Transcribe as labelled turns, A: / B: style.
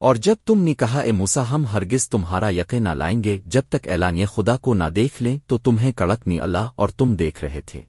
A: اور جب تم نے کہا، اے موسا ہم ہرگز تمہارا یقین نہ لائیں گے، جب تک اعلانیہ خدا کو نہ دیکھ لیں، تو تمہیں کڑک نہیں اللہ اور تم دیکھ رہے تھے۔